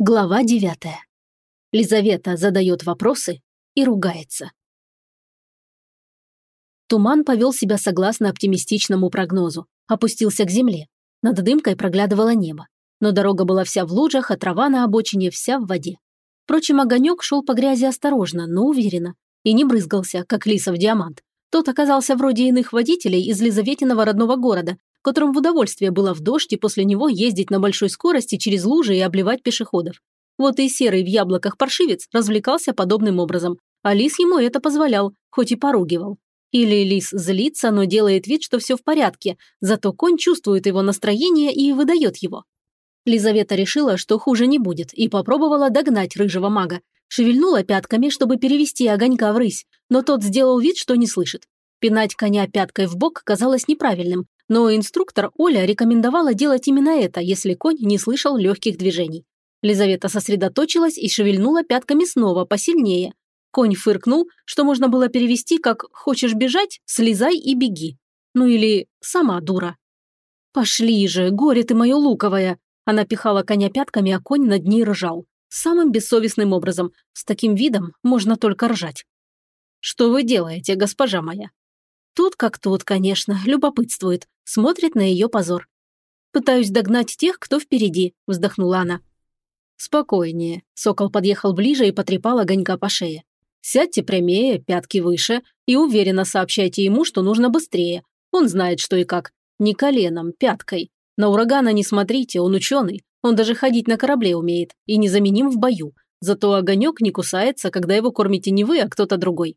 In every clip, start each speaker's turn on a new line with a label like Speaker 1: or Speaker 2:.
Speaker 1: Глава девятая. Лизавета задает вопросы и ругается. Туман повел себя согласно оптимистичному прогнозу, опустился к земле. Над дымкой проглядывало небо. Но дорога была вся в лужах, а трава на обочине вся в воде. Впрочем, огонек шел по грязи осторожно, но уверенно. И не брызгался, как лиса в диамант. Тот оказался вроде иных водителей из Лизаветиного родного города, которым в удовольствие было в дождь и после него ездить на большой скорости через лужи и обливать пешеходов. Вот и серый в яблоках паршивец развлекался подобным образом, а лис ему это позволял, хоть и поругивал. Или лис злится, но делает вид, что все в порядке, зато конь чувствует его настроение и выдает его. Лизавета решила, что хуже не будет, и попробовала догнать рыжего мага. Шевельнула пятками, чтобы перевести огонька в рысь, но тот сделал вид, что не слышит. Пинать коня пяткой в бок казалось неправильным, но инструктор Оля рекомендовала делать именно это, если конь не слышал легких движений. Лизавета сосредоточилась и шевельнула пятками снова, посильнее. Конь фыркнул, что можно было перевести как «хочешь бежать? Слезай и беги». Ну или «сама дура». «Пошли же, горе ты мое луковое!» Она пихала коня пятками, а конь над ней ржал. Самым бессовестным образом. С таким видом можно только ржать. «Что вы делаете, госпожа моя?» Тут как тут, конечно, любопытствует, смотрит на ее позор. «Пытаюсь догнать тех, кто впереди», – вздохнула она. «Спокойнее», – сокол подъехал ближе и потрепал огонька по шее. «Сядьте прямее, пятки выше, и уверенно сообщайте ему, что нужно быстрее. Он знает, что и как. Не коленом, пяткой. На урагана не смотрите, он ученый. Он даже ходить на корабле умеет и незаменим в бою. Зато огонек не кусается, когда его кормите не вы, а кто-то другой.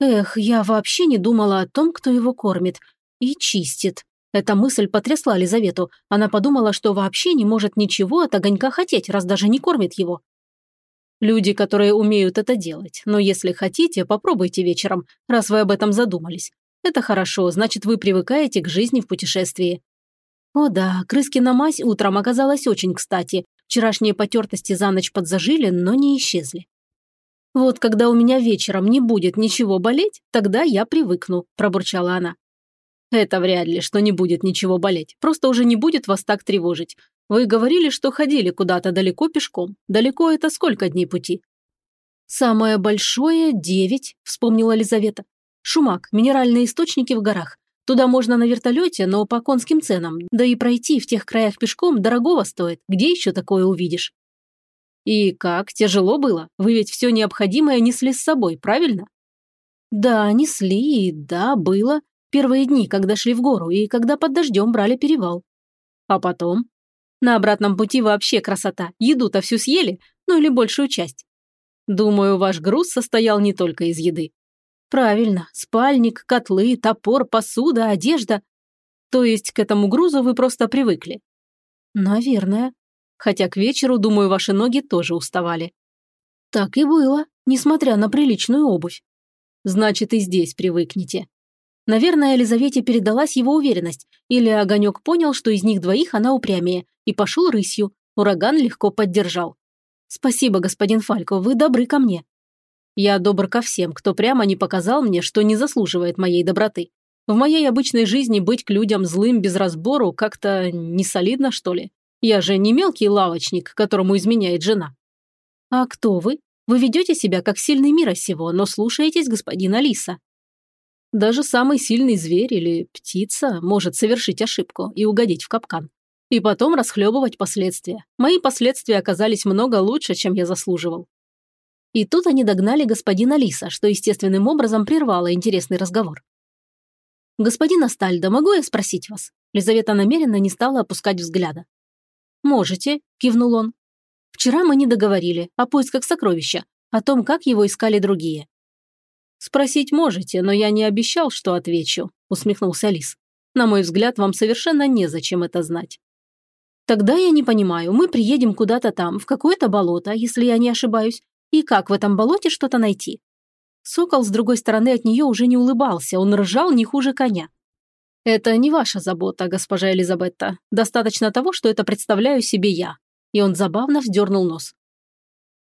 Speaker 1: Эх, я вообще не думала о том, кто его кормит. И чистит. Эта мысль потрясла Лизавету. Она подумала, что вообще не может ничего от огонька хотеть, раз даже не кормит его. Люди, которые умеют это делать. Но если хотите, попробуйте вечером, раз вы об этом задумались. Это хорошо, значит, вы привыкаете к жизни в путешествии. О да, крыскина мазь утром оказалась очень кстати. Вчерашние потертости за ночь подзажили, но не исчезли. «Вот когда у меня вечером не будет ничего болеть, тогда я привыкну», – пробурчала она. «Это вряд ли, что не будет ничего болеть. Просто уже не будет вас так тревожить. Вы говорили, что ходили куда-то далеко пешком. Далеко это сколько дней пути?» «Самое большое – девять», – вспомнила Лизавета. «Шумак, минеральные источники в горах. Туда можно на вертолете, но по конским ценам. Да и пройти в тех краях пешком дорогого стоит. Где еще такое увидишь?» «И как, тяжело было? Вы ведь все необходимое несли с собой, правильно?» «Да, несли, да, было. Первые дни, когда шли в гору, и когда под дождем брали перевал. А потом? На обратном пути вообще красота. Еду-то всю съели, ну или большую часть. Думаю, ваш груз состоял не только из еды. Правильно, спальник, котлы, топор, посуда, одежда. То есть к этому грузу вы просто привыкли? Наверное хотя к вечеру, думаю, ваши ноги тоже уставали». «Так и было, несмотря на приличную обувь». «Значит, и здесь привыкнете». Наверное, Елизавете передалась его уверенность, или Огонек понял, что из них двоих она упрямее, и пошел рысью. Ураган легко поддержал. «Спасибо, господин Фалько, вы добры ко мне». «Я добр ко всем, кто прямо не показал мне, что не заслуживает моей доброты. В моей обычной жизни быть к людям злым без разбору как-то не солидно, что ли. Я же не мелкий лавочник, которому изменяет жена. А кто вы? Вы ведете себя как сильный мира сего, но слушаетесь господина Лиса. Даже самый сильный зверь или птица может совершить ошибку и угодить в капкан. И потом расхлебывать последствия. Мои последствия оказались много лучше, чем я заслуживал. И тут они догнали господина Лиса, что естественным образом прервало интересный разговор. «Господин Астальдо, могу я спросить вас?» Лизавета намеренно не стала опускать взгляда. «Можете», – кивнул он. «Вчера мы не договорили о поисках сокровища, о том, как его искали другие». «Спросить можете, но я не обещал, что отвечу», – усмехнулся Лис. «На мой взгляд, вам совершенно незачем это знать». «Тогда я не понимаю, мы приедем куда-то там, в какое-то болото, если я не ошибаюсь, и как в этом болоте что-то найти?» Сокол с другой стороны от нее уже не улыбался, он ржал не хуже коня. «Это не ваша забота, госпожа Элизабетта. Достаточно того, что это представляю себе я». И он забавно вздернул нос.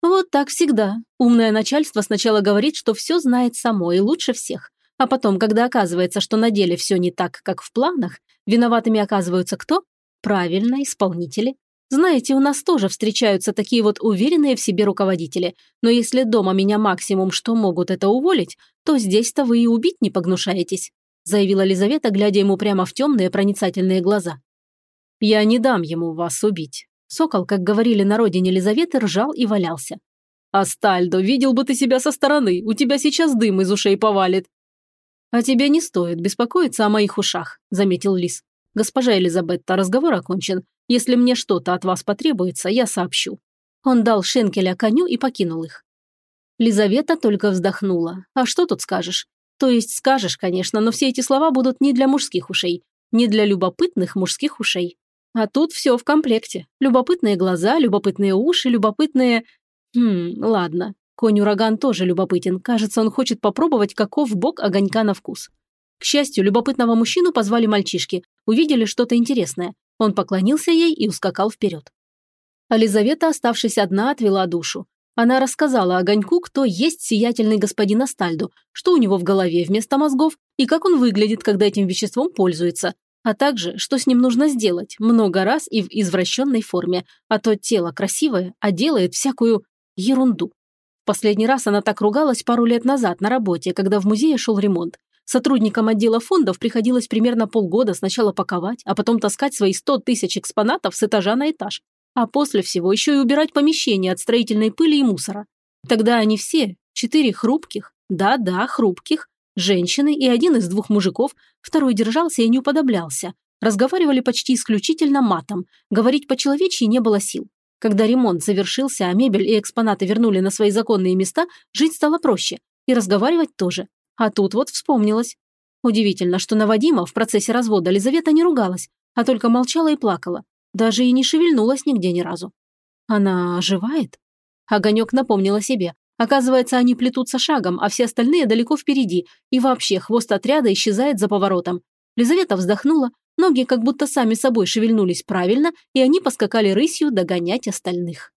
Speaker 1: «Вот так всегда. Умное начальство сначала говорит, что все знает само и лучше всех. А потом, когда оказывается, что на деле все не так, как в планах, виноватыми оказываются кто? Правильно, исполнители. Знаете, у нас тоже встречаются такие вот уверенные в себе руководители, но если дома меня максимум, что могут это уволить, то здесь-то вы и убить не погнушаетесь», заявила Лизавета, глядя ему прямо в темные проницательные глаза. «Я не дам ему вас убить». Сокол, как говорили на родине Лизаветы, ржал и валялся. «Астальдо, видел бы ты себя со стороны, у тебя сейчас дым из ушей повалит». «А тебе не стоит беспокоиться о моих ушах», – заметил Лис. «Госпожа Элизабетта, разговор окончен. Если мне что-то от вас потребуется, я сообщу». Он дал шенкеля коню и покинул их. Лизавета только вздохнула. А что тут скажешь? То есть скажешь, конечно, но все эти слова будут не для мужских ушей, не для любопытных мужских ушей. А тут все в комплекте. Любопытные глаза, любопытные уши, любопытные... Хм, ладно. Конь-ураган тоже любопытен. Кажется, он хочет попробовать, каков бок огонька на вкус. К счастью, любопытного мужчину позвали мальчишки. Увидели что-то интересное. Он поклонился ей и ускакал вперед. Ализавета, оставшись одна, отвела душу. Она рассказала огоньку, кто есть сиятельный господин Астальдо, что у него в голове вместо мозгов и как он выглядит, когда этим веществом пользуется, а также, что с ним нужно сделать много раз и в извращенной форме, а то тело красивое, а делает всякую ерунду. Последний раз она так ругалась пару лет назад на работе, когда в музее шел ремонт. Сотрудникам отдела фондов приходилось примерно полгода сначала паковать, а потом таскать свои 100 тысяч экспонатов с этажа на этаж. А после всего еще и убирать помещение от строительной пыли и мусора. Тогда они все, четыре хрупких, да-да, хрупких, женщины и один из двух мужиков, второй держался и не уподоблялся, разговаривали почти исключительно матом, говорить по-человечьи не было сил. Когда ремонт завершился, а мебель и экспонаты вернули на свои законные места, жить стало проще. И разговаривать тоже. А тут вот вспомнилось. Удивительно, что на Вадима в процессе развода Лизавета не ругалась, а только молчала и плакала. Даже и не шевельнулась нигде ни разу. Она оживает? Огонек напомнил о себе. Оказывается, они плетутся шагом, а все остальные далеко впереди, и вообще хвост отряда исчезает за поворотом. Лизавета вздохнула, ноги как будто сами собой шевельнулись правильно, и они поскакали рысью догонять остальных.